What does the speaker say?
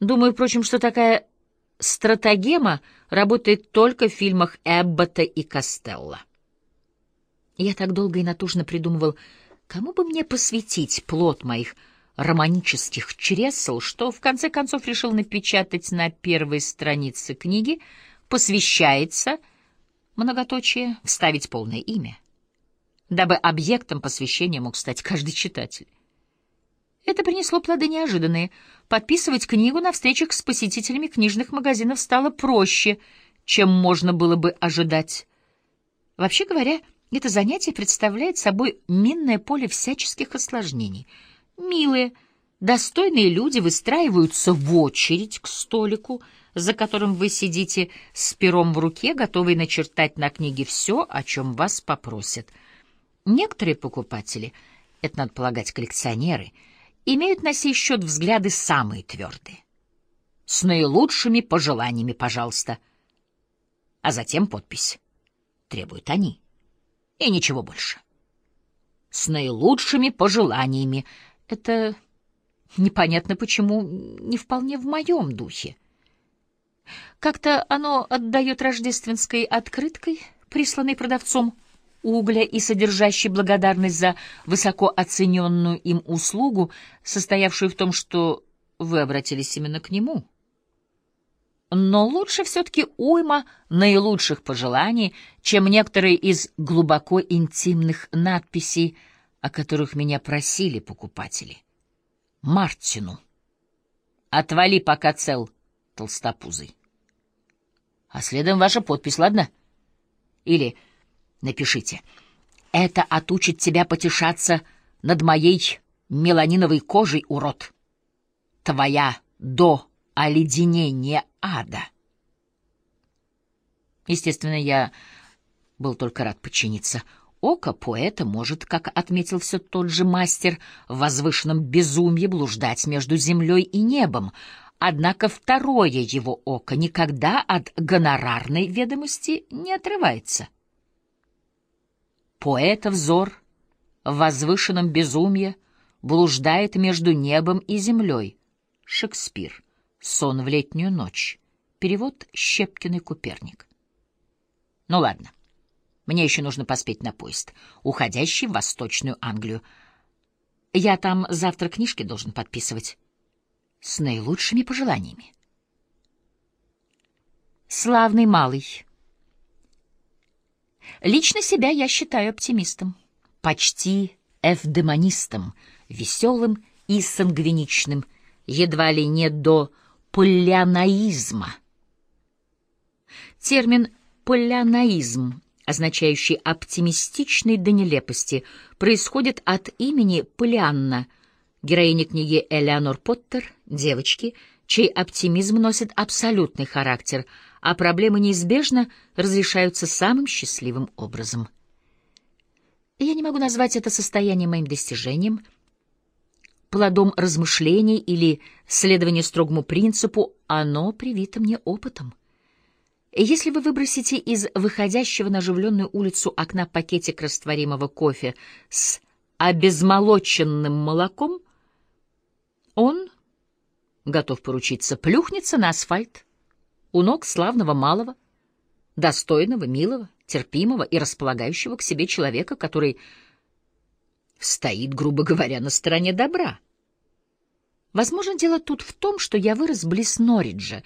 Думаю, впрочем, что такая стратагема работает только в фильмах Эббота и Костелла. Я так долго и натужно придумывал, кому бы мне посвятить плод моих романических чресл, что в конце концов решил напечатать на первой странице книги «Посвящается», многоточие, вставить полное имя, дабы объектом посвящения мог стать каждый читатель. Это принесло плоды неожиданные. Подписывать книгу на встречах с посетителями книжных магазинов стало проще, чем можно было бы ожидать. Вообще говоря, это занятие представляет собой минное поле всяческих осложнений. Милые, достойные люди выстраиваются в очередь к столику, за которым вы сидите с пером в руке, готовые начертать на книге все, о чем вас попросят. Некоторые покупатели, это надо полагать коллекционеры, имеют на сей счет взгляды самые твердые. С наилучшими пожеланиями, пожалуйста. А затем подпись. Требуют они и ничего больше. С наилучшими пожеланиями. Это непонятно почему не вполне в моем духе. Как-то оно отдает рождественской открыткой, присланной продавцом угля и содержащей благодарность за высоко оцененную им услугу, состоявшую в том, что вы обратились именно к нему но лучше все-таки уйма наилучших пожеланий, чем некоторые из глубоко интимных надписей, о которых меня просили покупатели. Мартину. Отвали, пока цел, толстопузый. А следом ваша подпись, ладно? Или напишите. Это отучит тебя потешаться над моей меланиновой кожей, урод. Твоя до оледенения ада. Естественно, я был только рад подчиниться. Око поэта может, как отметил все тот же мастер, в возвышенном безумье блуждать между землей и небом, однако второе его око никогда от гонорарной ведомости не отрывается. Поэта взор в возвышенном безумье блуждает между небом и землей. Шекспир. Сон в летнюю ночь. Перевод Щепкиный Куперник. Ну ладно. Мне еще нужно поспеть на поезд, уходящий в Восточную Англию. Я там завтра книжки должен подписывать. С наилучшими пожеланиями. Славный малый. Лично себя я считаю оптимистом, почти эвдемонистом, веселым и сангвиничным, едва ли не до полянаизма. Термин «полянаизм», означающий «оптимистичный до нелепости», происходит от имени Полианна, героини книги Элеонор Поттер, девочки, чей оптимизм носит абсолютный характер, а проблемы неизбежно разрешаются самым счастливым образом. Я не могу назвать это состояние моим достижением — плодом размышлений или следования строгому принципу, оно привито мне опытом. Если вы выбросите из выходящего на оживленную улицу окна пакетик растворимого кофе с обезмолоченным молоком, он, готов поручиться, плюхнется на асфальт у ног славного малого, достойного, милого, терпимого и располагающего к себе человека, который стоит, грубо говоря, на стороне добра. Возможно, дело тут в том, что я вырос близ Норриджа,